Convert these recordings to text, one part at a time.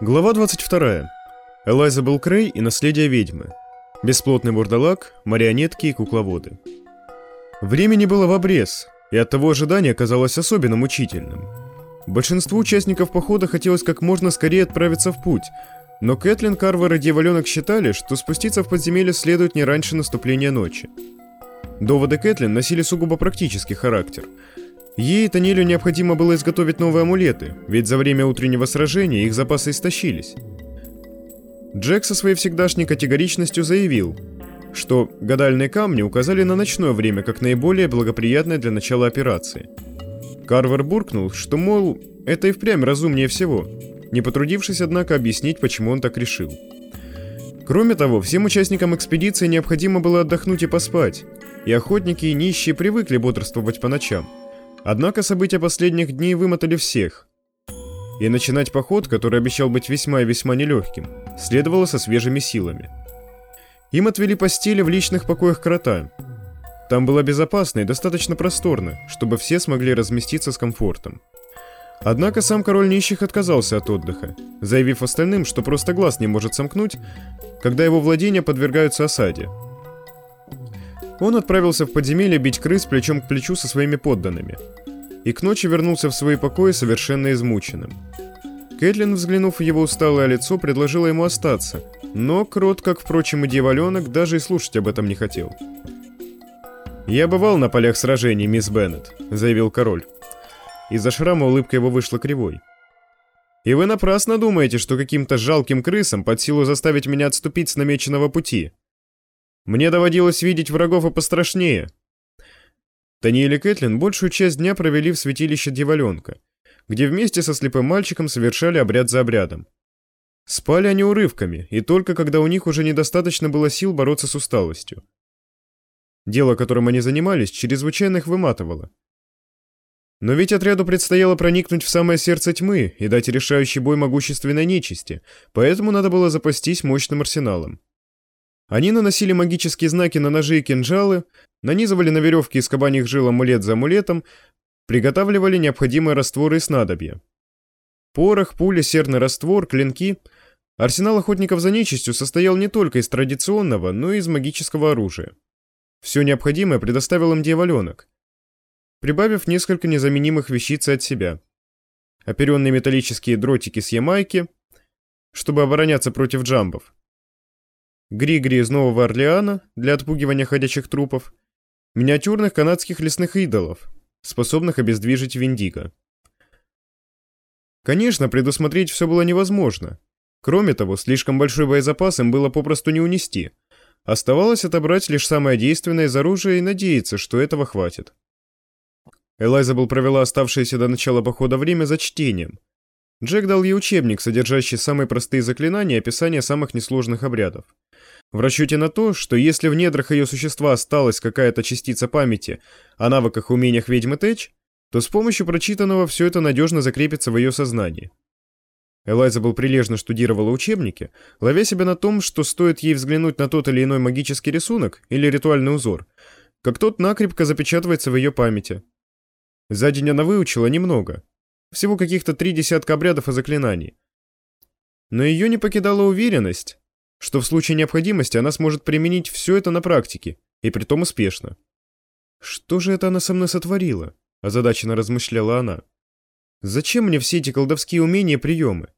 Глава 22. Элайзабел Крей и наследие ведьмы. Бесплотный бурдалак, марионетки и кукловоды. Времени было в обрез, и оттого ожидание казалось особенно мучительным. Большинству участников похода хотелось как можно скорее отправиться в путь, но Кэтлин, Карвер и Дьяволенок считали, что спуститься в подземелье следует не раньше наступления ночи. Доводы Кэтлин носили сугубо практический характер. Ей и Танелю необходимо было изготовить новые амулеты, ведь за время утреннего сражения их запасы истощились. Джек со своей всегдашней категоричностью заявил, что гадальные камни указали на ночное время как наиболее благоприятное для начала операции. Карвер буркнул, что, мол, это и впрямь разумнее всего, не потрудившись, однако, объяснить, почему он так решил. Кроме того, всем участникам экспедиции необходимо было отдохнуть и поспать, и охотники и нищие привыкли бодрствовать по ночам. Однако события последних дней вымотали всех. И начинать поход, который обещал быть весьма и весьма нелегким, следовало со свежими силами. Им отвели постели в личных покоях крота. Там было безопасно и достаточно просторно, чтобы все смогли разместиться с комфортом. Однако сам король нищих отказался от отдыха, заявив остальным, что просто глаз не может сомкнуть, когда его владения подвергаются осаде. Он отправился в подземелье бить крыс плечом к плечу со своими подданными. И к ночи вернулся в свои покои совершенно измученным. Кэтлин, взглянув в его усталое лицо, предложила ему остаться, но Крот, как, впрочем, и дьяволенок, даже и слушать об этом не хотел. «Я бывал на полях сражений, мисс Беннет», — заявил король. Из-за шрама улыбка его вышла кривой. «И вы напрасно думаете, что каким-то жалким крысам под силу заставить меня отступить с намеченного пути. Мне доводилось видеть врагов и пострашнее. Таниэль и Кэтлин большую часть дня провели в святилище Дьяволенка, где вместе со слепым мальчиком совершали обряд за обрядом. Спали они урывками, и только когда у них уже недостаточно было сил бороться с усталостью. Дело, которым они занимались, чрезвычайно их выматывало. Но ведь отряду предстояло проникнуть в самое сердце тьмы и дать решающий бой могущественной нечисти, поэтому надо было запастись мощным арсеналом. Они наносили магические знаки на ножи и кинжалы, нанизывали на веревки из кабаньих жил амулет за амулетом, приготавливали необходимые растворы и снадобья. Порох, пуля, серный раствор, клинки. Арсенал охотников за нечистью состоял не только из традиционного, но и из магического оружия. Все необходимое предоставил им дьяволенок, прибавив несколько незаменимых вещиц от себя. Оперенные металлические дротики с ямайки, чтобы обороняться против джамбов, Григри из Нового Орлеана для отпугивания ходячих трупов, миниатюрных канадских лесных идолов, способных обездвижить Виндиго. Конечно, предусмотреть все было невозможно. Кроме того, слишком большой боезапас им было попросту не унести. Оставалось отобрать лишь самое действенное из оружия и надеяться, что этого хватит. Элайзабел провела оставшееся до начала похода время за чтением. Джек дал ей учебник, содержащий самые простые заклинания и описание самых несложных обрядов. В расчете на то, что если в недрах ее существа осталась какая-то частица памяти о навыках и умениях ведьмы Тэч, то с помощью прочитанного все это надежно закрепится в ее сознании. Элайза был прилежно штудировала учебники, ловя себя на том, что стоит ей взглянуть на тот или иной магический рисунок или ритуальный узор, как тот накрепко запечатывается в ее памяти. За день она выучила немного, всего каких-то три десятка обрядов и заклинаний. Но ее не покидала уверенность, что в случае необходимости она сможет применить все это на практике, и притом успешно. «Что же это она со мной сотворила?» – озадаченно размышляла она. «Зачем мне все эти колдовские умения и приемы?»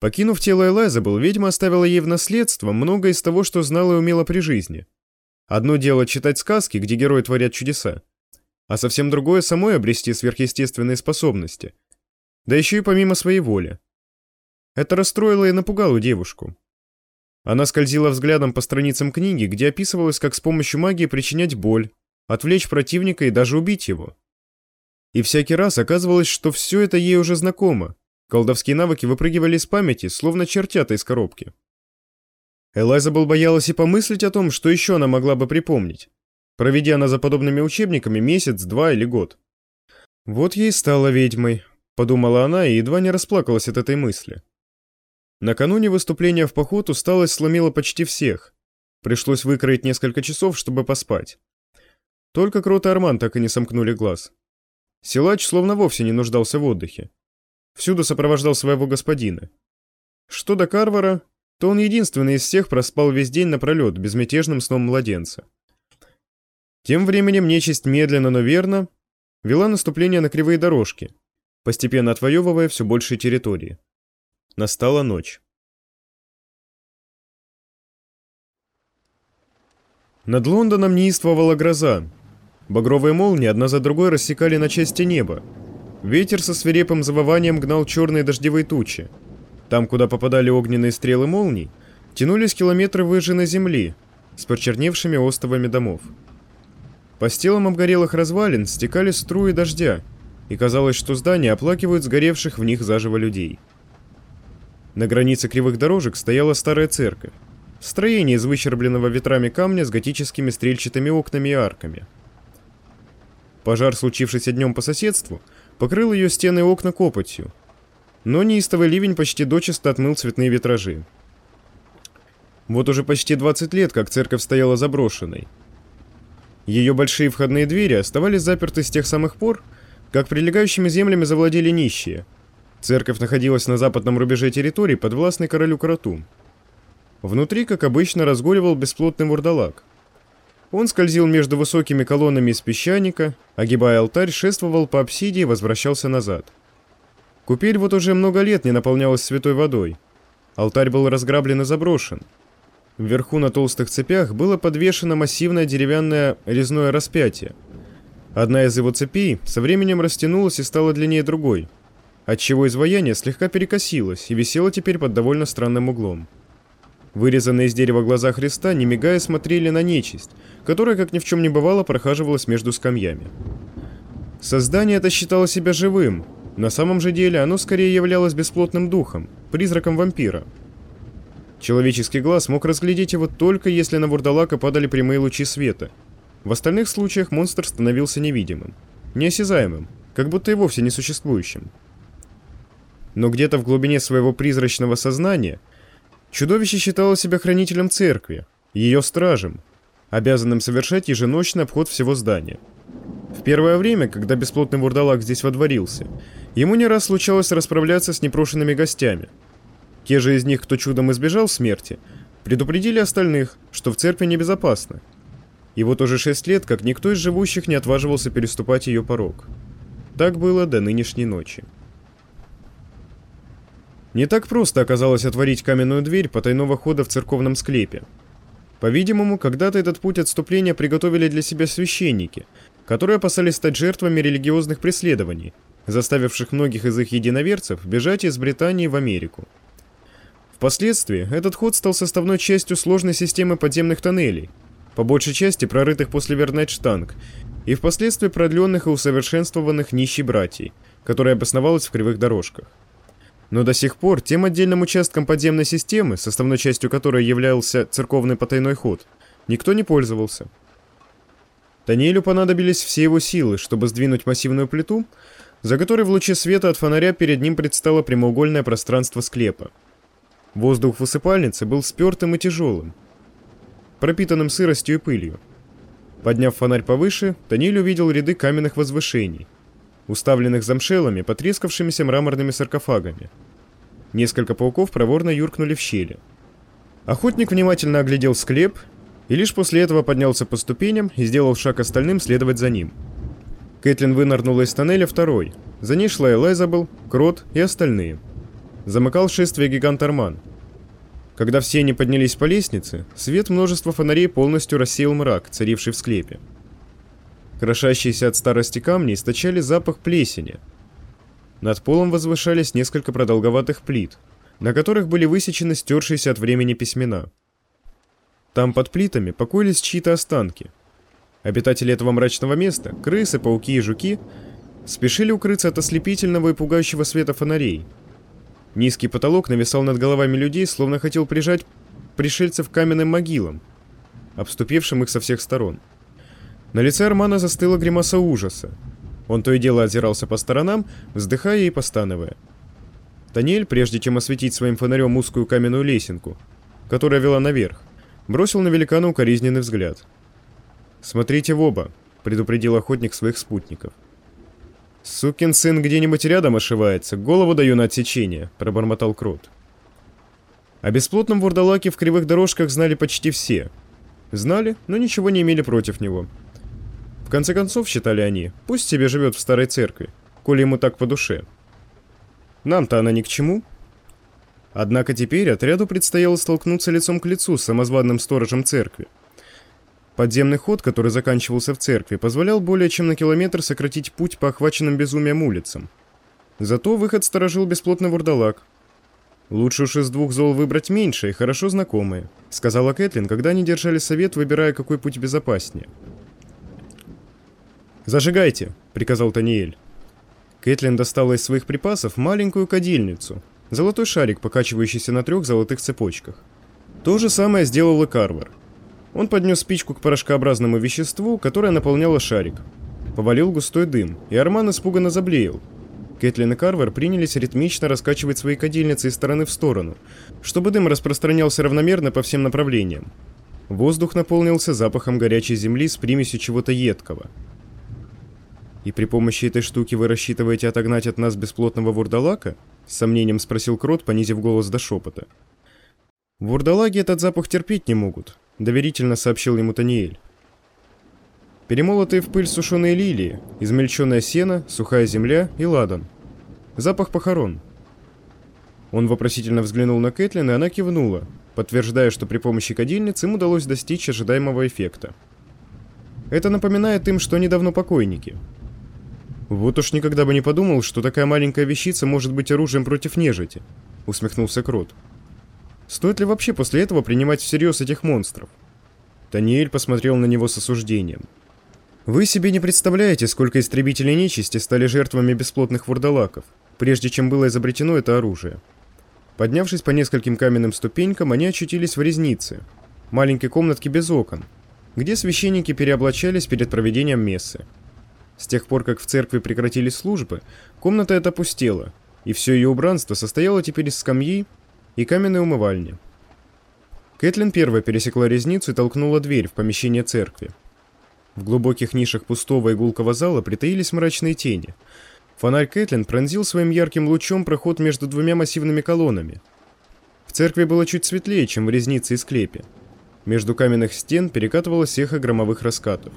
Покинув тело Элайзабел, ведьма оставила ей в наследство многое из того, что знала и умела при жизни. Одно дело читать сказки, где герои творят чудеса, а совсем другое самой обрести сверхъестественные способности. Да еще и помимо своей воли. Это расстроило и напугало девушку. Она скользила взглядом по страницам книги, где описывалось, как с помощью магии причинять боль, отвлечь противника и даже убить его. И всякий раз оказывалось, что все это ей уже знакомо. Колдовские навыки выпрыгивали из памяти, словно чертята из коробки. Элайзабел боялась и помыслить о том, что еще она могла бы припомнить, проведя она за подобными учебниками месяц, два или год. «Вот ей стала ведьмой», — подумала она и едва не расплакалась от этой мысли. Накануне выступления в поход усталость сломила почти всех. Пришлось выкроить несколько часов, чтобы поспать. Только Крот и Арман так и не сомкнули глаз. Силач словно вовсе не нуждался в отдыхе. всюду сопровождал своего господина. Что до Карвара, то он единственный из всех проспал весь день напролет безмятежным сном младенца. Тем временем нечисть медленно, но верно вела наступление на кривые дорожки, постепенно отвоевывая все большие территории. Настала ночь. Над Лондоном неистовала гроза. Багровые молнии одна за другой рассекали на части неба. Ветер со свирепым завыванием гнал черные дождевые тучи. Там, куда попадали огненные стрелы молний, тянулись километры выжженной земли с почерневшими остовами домов. По стелам обгорелых развалин стекали струи дождя, и казалось, что здания оплакивают сгоревших в них заживо людей. На границе кривых дорожек стояла старая церковь. Строение из выщербленного ветрами камня с готическими стрельчатыми окнами и арками. Пожар, случившийся днем по соседству, покрыл ее стены и окна копотью, но неистовый ливень почти дочисто отмыл цветные витражи. Вот уже почти 20 лет, как церковь стояла заброшенной. Ее большие входные двери оставались заперты с тех самых пор, как прилегающими землями завладели нищие. Церковь находилась на западном рубеже территории, подвластной королю Карату. Внутри, как обычно, разгуливал бесплотный вурдалак. Он скользил между высокими колоннами из песчаника, огибая алтарь, шествовал по апсиде и возвращался назад. Купель вот уже много лет не наполнялась святой водой. Алтарь был разграблен и заброшен. Вверху на толстых цепях было подвешено массивное деревянное резное распятие. Одна из его цепей со временем растянулась и стала длиннее другой, отчего изваяние слегка перекосилось и висело теперь под довольно странным углом. Вырезанные из дерева глаза Христа, не мигая, смотрели на нечисть, которая, как ни в чем не бывало, прохаживалась между скамьями. Создание это считало себя живым. На самом же деле оно скорее являлось бесплотным духом, призраком вампира. Человеческий глаз мог разглядеть его только если на вурдалака падали прямые лучи света. В остальных случаях монстр становился невидимым, неосязаемым, как будто и вовсе не существующим. Но где-то в глубине своего призрачного сознания – Чудовище считало себя хранителем церкви, ее стражем, обязанным совершать еженочный обход всего здания. В первое время, когда бесплотный вурдалак здесь водворился, ему не раз случалось расправляться с непрошенными гостями. Те же из них, кто чудом избежал смерти, предупредили остальных, что в церкви небезопасно. И вот уже шесть лет, как никто из живущих не отваживался переступать ее порог. Так было до нынешней ночи. Не так просто оказалось отворить каменную дверь потайного хода в церковном склепе. По-видимому, когда-то этот путь отступления приготовили для себя священники, которые опасались стать жертвами религиозных преследований, заставивших многих из их единоверцев бежать из Британии в Америку. Впоследствии этот ход стал составной частью сложной системы подземных тоннелей, по большей части прорытых после Вернайтштанг, и впоследствии продленных и усовершенствованных нищей братьей, которая обосновалась в кривых дорожках. Но до сих пор тем отдельным участком подземной системы, составной частью которой являлся церковный потайной ход, никто не пользовался. Даниэлю понадобились все его силы, чтобы сдвинуть массивную плиту, за которой в луче света от фонаря перед ним предстало прямоугольное пространство склепа. Воздух в усыпальнице был спертым и тяжелым, пропитанным сыростью и пылью. Подняв фонарь повыше, Даниэль увидел ряды каменных возвышений – уставленных замшелыми, потрескавшимися мраморными саркофагами. Несколько пауков проворно юркнули в щели. Охотник внимательно оглядел склеп и лишь после этого поднялся по ступеням и сделал шаг остальным следовать за ним. Кэтлин вынырнула из тоннеля второй. За ней шла Элайзабел, Крот и остальные. Замыкал шествие гигант Арман. Когда все они поднялись по лестнице, свет множества фонарей полностью рассеял мрак, царивший в склепе. Крошащиеся от старости камни источали запах плесени. Над полом возвышались несколько продолговатых плит, на которых были высечены стершиеся от времени письмена. Там под плитами покоились чьи-то останки. Обитатели этого мрачного места, крысы, пауки и жуки, спешили укрыться от ослепительного и пугающего света фонарей. Низкий потолок нависал над головами людей, словно хотел прижать пришельцев к каменным могилам, обступившим их со всех сторон. На лице Армана застыла гримаса ужаса. Он то и дело озирался по сторонам, вздыхая и постановая. Таниэль, прежде чем осветить своим фонарем узкую каменную лесенку, которая вела наверх, бросил на великана укоризненный взгляд. «Смотрите в оба», — предупредил охотник своих спутников. «Сукин сын где-нибудь рядом ошивается, голову даю на отсечение», — пробормотал Крот. О бесплотном вурдалаке в кривых дорожках знали почти все. Знали, но ничего не имели против него. В конце концов, считали они, пусть себе живет в старой церкви, коли ему так по душе. Нам-то она ни к чему. Однако теперь отряду предстояло столкнуться лицом к лицу с самозванным сторожем церкви. Подземный ход, который заканчивался в церкви, позволял более чем на километр сократить путь по охваченным безумием улицам. Зато выход сторожил бесплотный вурдалак. «Лучше уж из двух зол выбрать меньшее, хорошо знакомые», — сказала Кэтлин, когда они держали совет, выбирая, какой путь безопаснее. «Зажигайте», — приказал Таниэль. Кэтлин достала из своих припасов маленькую кадильницу, золотой шарик, покачивающийся на трех золотых цепочках. То же самое сделал и Карвер. Он поднес спичку к порошкообразному веществу, которое наполняло шарик. Повалил густой дым, и Арман испуганно заблеял, Кэтлин и Карвер принялись ритмично раскачивать свои кадильницы из стороны в сторону, чтобы дым распространялся равномерно по всем направлениям. Воздух наполнился запахом горячей земли с примесью чего-то едкого. «И при помощи этой штуки вы рассчитываете отогнать от нас бесплотного вурдалака?» — с сомнением спросил Крот, понизив голос до шепота. «Вурдалаги этот запах терпеть не могут», — доверительно сообщил ему Таниэль. Перемолотые в пыль сушеные лилии, измельченное сено, сухая земля и ладан. Запах похорон. Он вопросительно взглянул на Кэтлин, и она кивнула, подтверждая, что при помощи кадильниц им удалось достичь ожидаемого эффекта. Это напоминает им, что они давно покойники. «Вот уж никогда бы не подумал, что такая маленькая вещица может быть оружием против нежити», — усмехнулся Крот. «Стоит ли вообще после этого принимать всерьез этих монстров?» Таниэль посмотрел на него с осуждением. Вы себе не представляете, сколько истребителей нечисти стали жертвами бесплотных вурдалаков, прежде чем было изобретено это оружие. Поднявшись по нескольким каменным ступенькам, они очутились в резнице, маленькой комнатке без окон, где священники переоблачались перед проведением мессы. С тех пор, как в церкви прекратились службы, комната эта пустела, и все ее убранство состояло теперь из скамьи и каменной умывальни. Кэтлин первая пересекла резницу и толкнула дверь в помещение церкви. В глубоких нишах пустого игулкого зала притаились мрачные тени. Фонарь Кэтлин пронзил своим ярким лучом проход между двумя массивными колоннами. В церкви было чуть светлее, чем в резнице и склепе. Между каменных стен перекатывалось эхо громовых раскатов.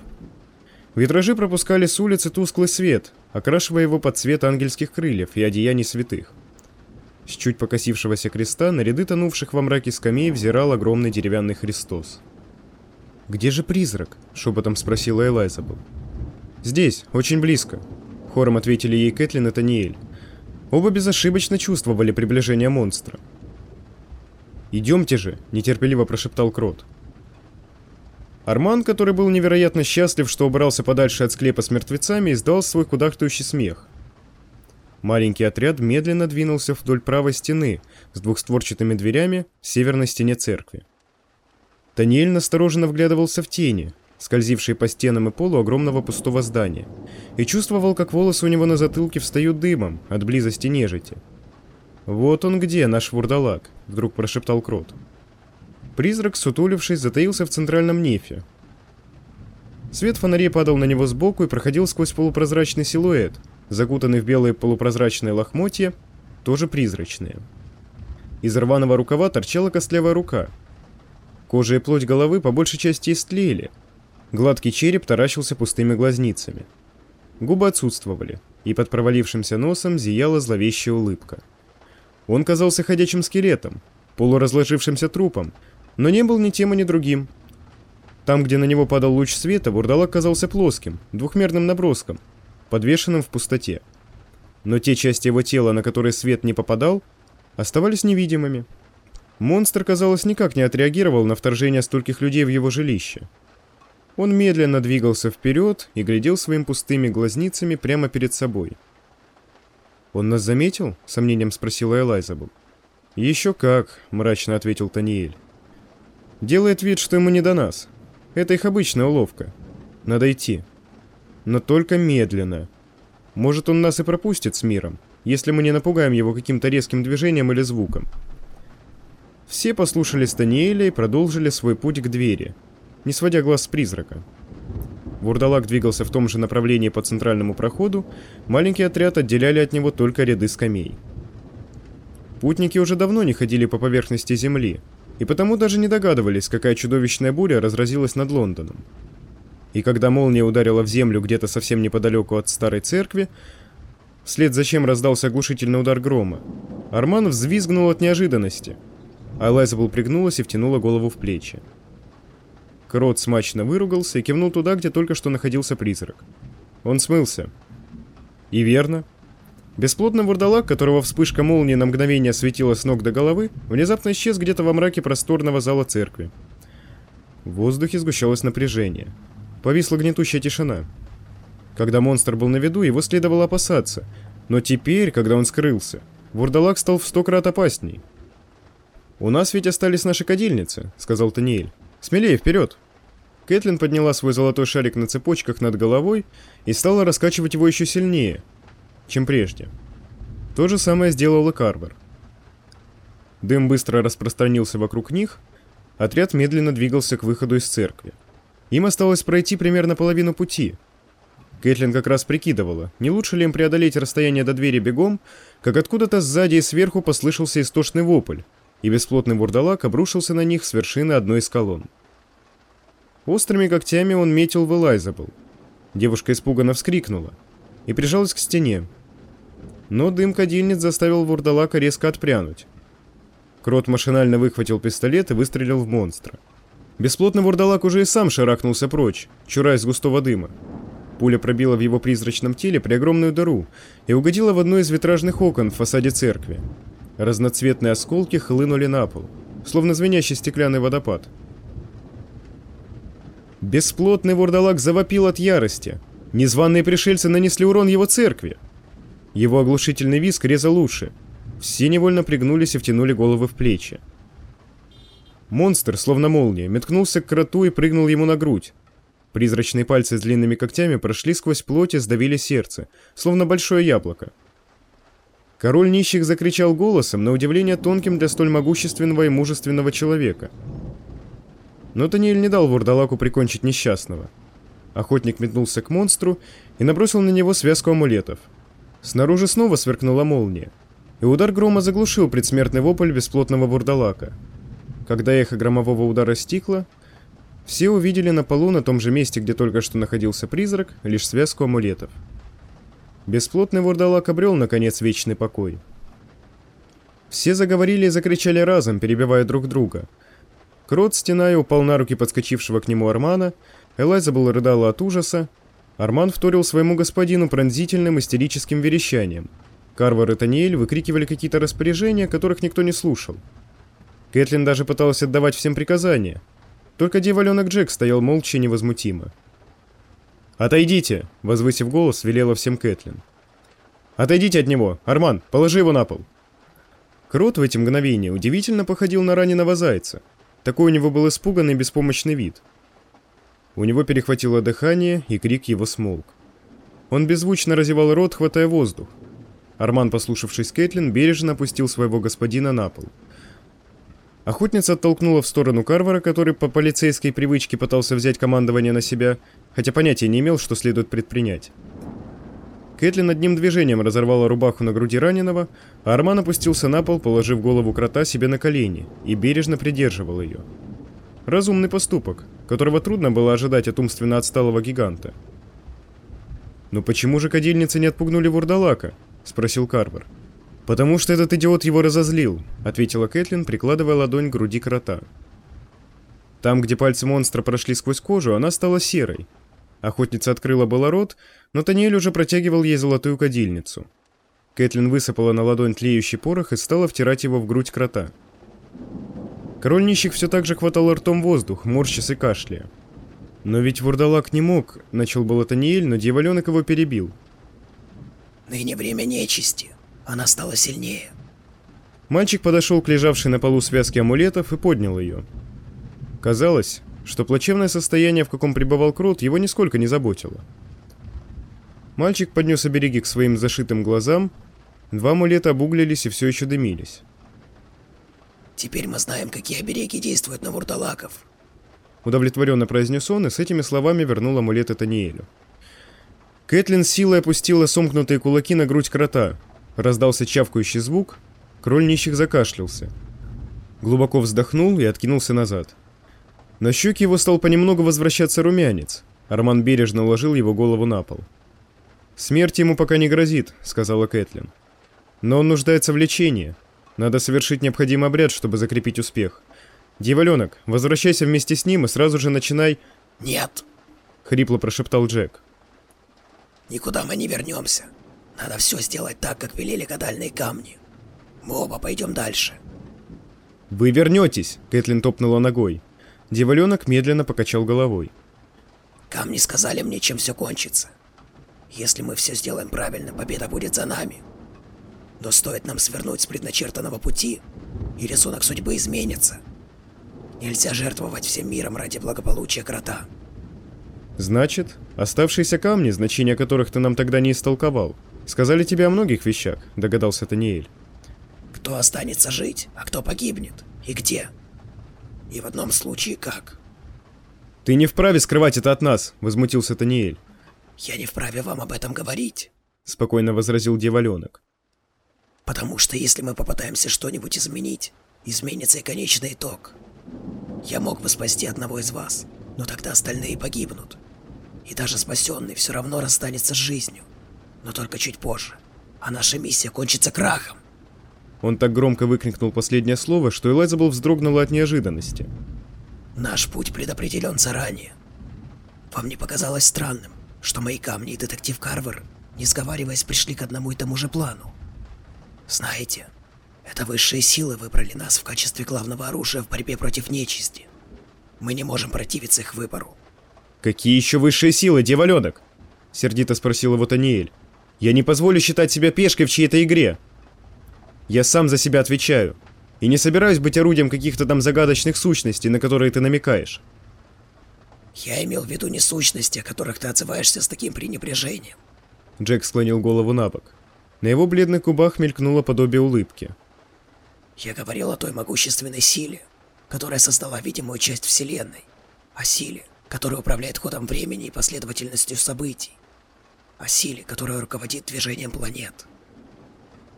Витражи пропускали с улицы тусклый свет, окрашивая его под цвет ангельских крыльев и одеяний святых. С чуть покосившегося креста на ряды тонувших во мраке скамей взирал огромный деревянный Христос. «Где же призрак?» — шепотом спросила Элайзабел. «Здесь, очень близко», — хором ответили ей Кэтлин и Таниэль. Оба безошибочно чувствовали приближение монстра. «Идемте же», — нетерпеливо прошептал Крот. Арман, который был невероятно счастлив, что убрался подальше от склепа с мертвецами, издал свой кудахтающий смех. Маленький отряд медленно двинулся вдоль правой стены с двухстворчатыми дверями в северной стене церкви. Таниэль настороженно вглядывался в тени, скользившие по стенам и полу огромного пустого здания, и чувствовал, как волосы у него на затылке встают дымом от близости нежити. «Вот он где, наш вурдалак», — вдруг прошептал Крот. Призрак, сутулившись, затаился в центральном нефе. Свет фонарей падал на него сбоку и проходил сквозь полупрозрачный силуэт, закутанный в белые полупрозрачные лохмотья, тоже призрачные. Из рваного рукава торчала костлявая рука — Кожа и плоть головы по большей части истлели. Гладкий череп таращился пустыми глазницами. Губы отсутствовали, и под провалившимся носом зияла зловещая улыбка. Он казался ходячим скелетом, полуразложившимся трупом, но не был ни тем, ни другим. Там, где на него падал луч света, бурдалак казался плоским, двухмерным наброском, подвешенным в пустоте. Но те части его тела, на которые свет не попадал, оставались невидимыми. Монстр, казалось, никак не отреагировал на вторжение стольких людей в его жилище. Он медленно двигался вперед и глядел своими пустыми глазницами прямо перед собой. «Он нас заметил?» — сомнением спросила Элайзабел. «Еще как», — мрачно ответил Таниэль. «Делает вид, что ему не до нас. Это их обычная уловка. Надо идти. Но только медленно. Может, он нас и пропустит с миром, если мы не напугаем его каким-то резким движением или звуком. Все послушали Станиэля и продолжили свой путь к двери, не сводя глаз с призрака. Вурдалак двигался в том же направлении по центральному проходу, маленький отряд отделяли от него только ряды скамей. Путники уже давно не ходили по поверхности земли, и потому даже не догадывались, какая чудовищная буря разразилась над Лондоном. И когда молния ударила в землю где-то совсем неподалеку от старой церкви, вслед за чем раздался оглушительный удар грома, Арман взвизгнул от неожиданности, а Элайзабл пригнулась и втянула голову в плечи. Крот смачно выругался и кивнул туда, где только что находился призрак. Он смылся. И верно. Бесплотный вурдалак, которого вспышка молнии на мгновение осветила с ног до головы, внезапно исчез где-то во мраке просторного зала церкви. В воздухе сгущалось напряжение. Повисла гнетущая тишина. Когда монстр был на виду, его следовало опасаться. Но теперь, когда он скрылся, вурдалак стал в сто крат опасней. «У нас ведь остались наши кадильницы», — сказал Таниэль. «Смелее, вперед!» Кэтлин подняла свой золотой шарик на цепочках над головой и стала раскачивать его еще сильнее, чем прежде. То же самое сделал и Карвер. Дым быстро распространился вокруг них, отряд медленно двигался к выходу из церкви. Им осталось пройти примерно половину пути. Кэтлин как раз прикидывала, не лучше ли им преодолеть расстояние до двери бегом, как откуда-то сзади и сверху послышался истошный вопль, и бесплотный бурдалак обрушился на них с вершины одной из колонн. Острыми когтями он метил в Элайзабл. Девушка испуганно вскрикнула и прижалась к стене. Но дым кадильниц заставил вурдалака резко отпрянуть. Крот машинально выхватил пистолет и выстрелил в монстра. Бесплотный вурдалак уже и сам шарахнулся прочь, чураясь густого дыма. Пуля пробила в его призрачном теле при огромную дыру и угодила в одно из витражных окон в фасаде церкви. Разноцветные осколки хлынули на пол, словно звенящий стеклянный водопад. Бесплотный вурдалак завопил от ярости. Незваные пришельцы нанесли урон его церкви. Его оглушительный визг резал уши. Все невольно пригнулись и втянули головы в плечи. Монстр, словно молния, меткнулся к кроту и прыгнул ему на грудь. Призрачные пальцы с длинными когтями прошли сквозь плоть и сдавили сердце, словно большое яблоко. Король нищих закричал голосом, на удивление тонким для столь могущественного и мужественного человека. Но Таниэль не дал вурдалаку прикончить несчастного. Охотник метнулся к монстру и набросил на него связку амулетов. Снаружи снова сверкнула молния, и удар грома заглушил предсмертный вопль бесплотного вурдалака. Когда эхо громового удара стикло, все увидели на полу, на том же месте, где только что находился призрак, лишь связку амулетов. Бесплотный вурдалак обрел, наконец, вечный покой. Все заговорили и закричали разом, перебивая друг друга. Крот, стеная, упал на руки подскочившего к нему Армана, Элайзабл рыдала от ужаса, Арман вторил своему господину пронзительным истерическим верещанием. Карвар и Таниэль выкрикивали какие-то распоряжения, которых никто не слушал. Кэтлин даже пыталась отдавать всем приказания. Только деваленок Джек стоял молча и невозмутимо. «Отойдите!» — возвысив голос, велела всем Кэтлин. «Отойдите от него! Арман, положи его на пол!» Крот в эти мгновения удивительно походил на раненого зайца. Такой у него был испуганный беспомощный вид. У него перехватило дыхание, и крик его смолк. Он беззвучно разевал рот, хватая воздух. Арман, послушавшись Кэтлин, бережно опустил своего господина на пол. Охотница оттолкнула в сторону Карвара, который по полицейской привычке пытался взять командование на себя, хотя понятия не имел, что следует предпринять. Кэтлин одним движением разорвала рубаху на груди раненого, а Арман опустился на пол, положив голову крота себе на колени, и бережно придерживал ее. Разумный поступок, которого трудно было ожидать от умственно отсталого гиганта. «Но почему же кадильницы не отпугнули вурдалака?» — спросил Карвар. «Потому что этот идиот его разозлил», — ответила Кэтлин, прикладывая ладонь к груди крота. Там, где пальцы монстра прошли сквозь кожу, она стала серой. Охотница открыла было рот, но Таниэль уже протягивал ей золотую кадильницу. Кэтлин высыпала на ладонь тлеющий порох и стала втирать его в грудь крота. Король нищих все так же хватал ртом воздух, морщась и кашляя. «Но ведь вурдалак не мог», — начал было Таниэль, но дьяволенок его перебил. «Ныне время нечисти. Она стала сильнее». Мальчик подошел к лежавшей на полу связке амулетов и поднял ее. Казалось, что плачевное состояние, в каком пребывал Крот, его нисколько не заботило. Мальчик поднес обереги к своим зашитым глазам, два амулета обуглились и все еще дымились. «Теперь мы знаем, какие обереги действуют на вурдалаков». Удовлетворенно произнес он и с этими словами вернул амулет Этаниэлю. Кэтлин силой опустила сомкнутые кулаки на грудь крота. Раздался чавкающий звук, кроль нищих закашлялся. Глубоко вздохнул и откинулся назад. На щеки его стал понемногу возвращаться румянец. Арман бережно уложил его голову на пол. «Смерть ему пока не грозит», — сказала Кэтлин. «Но он нуждается в лечении. Надо совершить необходимый обряд, чтобы закрепить успех. Дьяволенок, возвращайся вместе с ним и сразу же начинай...» «Нет!» — хрипло прошептал Джек. «Никуда мы не вернемся. Надо все сделать так, как велели гадальные камни. Мы оба пойдем дальше». «Вы вернетесь!» — Кэтлин топнула ногой. Дьяволенок медленно покачал головой. «Камни сказали мне, чем все кончится. Если мы все сделаем правильно, победа будет за нами. Но стоит нам свернуть с предначертанного пути, и рисунок судьбы изменится. Нельзя жертвовать всем миром ради благополучия крота. Значит, оставшиеся камни, значения которых ты нам тогда не истолковал, сказали тебе о многих вещах, догадался Таниэль. Кто останется жить, а кто погибнет, и где. И в одном случае как. Ты не вправе скрывать это от нас, возмутился Таниэль. Я не вправе вам об этом говорить, спокойно возразил дьяволенок. Потому что если мы попытаемся что-нибудь изменить, изменится и конечный итог. Я мог бы спасти одного из вас, но тогда остальные погибнут. И даже спасенный все равно расстанется с жизнью, но только чуть позже. А наша миссия кончится крахом. Он так громко выкрикнул последнее слово, что Элайзабел вздрогнула от неожиданности. Наш путь предопределен заранее. Вам не показалось странным, что мои камни и детектив Карвер, не сговариваясь, пришли к одному и тому же плану? Знаете, это высшие силы выбрали нас в качестве главного оружия в борьбе против нечисти. Мы не можем противиться их выбору. «Какие еще высшие силы, дьяволенок?» — сердито спросил его Таниэль. «Я не позволю считать себя пешкой в чьей-то игре. Я сам за себя отвечаю. И не собираюсь быть орудием каких-то там загадочных сущностей, на которые ты намекаешь». «Я имел в виду не сущности, о которых ты отзываешься с таким пренебрежением». Джек склонил голову на бок. На его бледных губах мелькнуло подобие улыбки. Я говорил о той могущественной силе, которая создала видимую часть Вселенной. О силе, которая управляет ходом времени и последовательностью событий. О силе, которая руководит движением планет.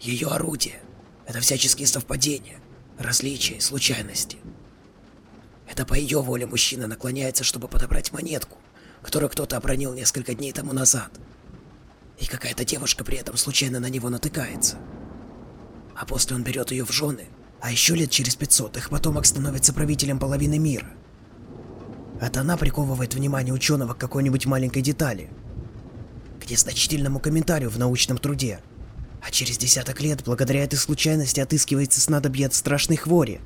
Ее орудие — это всяческие совпадения, различия, случайности. Это по ее воле мужчина наклоняется, чтобы подобрать монетку, которую кто-то обронил несколько дней тому назад. И какая-то девушка при этом случайно на него натыкается — а после он берет ее в жены, а еще лет через 500 их потомок становится правителем половины мира. Это она приковывает внимание ученого к какой-нибудь маленькой детали, к незначительному комментарию в научном труде, а через десяток лет, благодаря этой случайности, отыскивается снадобье от страшной хвори.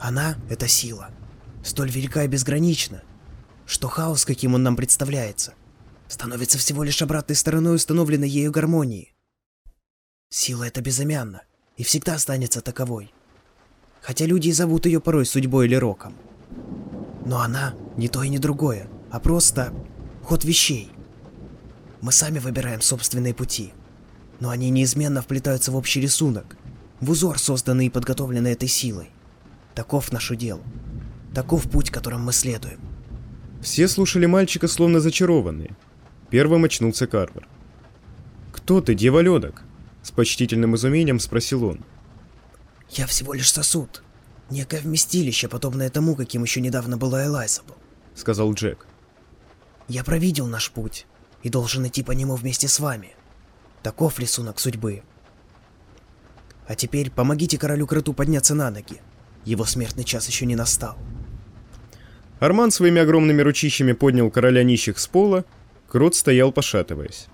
Она — это сила, столь велика и безгранична, что хаос, каким он нам представляется, становится всего лишь обратной стороной установленной ею гармонии. Сила эта безымянна и всегда останется таковой. Хотя люди и зовут ее порой судьбой или роком. Но она не то и не другое, а просто ход вещей. Мы сами выбираем собственные пути, но они неизменно вплетаются в общий рисунок, в узор, созданный и подготовленный этой силой. Таков наш удел. Таков путь, которым мы следуем. Все слушали мальчика, словно зачарованные. Первым очнулся Карвер. «Кто ты, дьяволёдок?» С почтительным изумением спросил он. «Я всего лишь сосуд. Некое вместилище, подобное тому, каким еще недавно была Элайзабл», — сказал Джек. «Я провидел наш путь и должен идти по нему вместе с вами. Таков рисунок судьбы. А теперь помогите королю Кроту подняться на ноги. Его смертный час еще не настал». Арман своими огромными ручищами поднял короля нищих с пола, Крот стоял пошатываясь.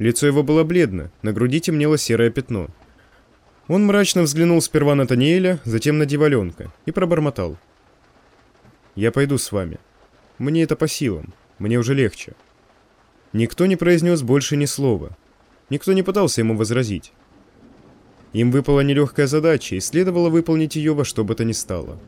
Лицо его было бледно, на груди темнело серое пятно. Он мрачно взглянул сперва на Таниэля, затем на Диваленка и пробормотал. «Я пойду с вами. Мне это по силам, мне уже легче». Никто не произнес больше ни слова. Никто не пытался ему возразить. Им выпала нелегкая задача, и следовало выполнить ее во что бы то ни стало.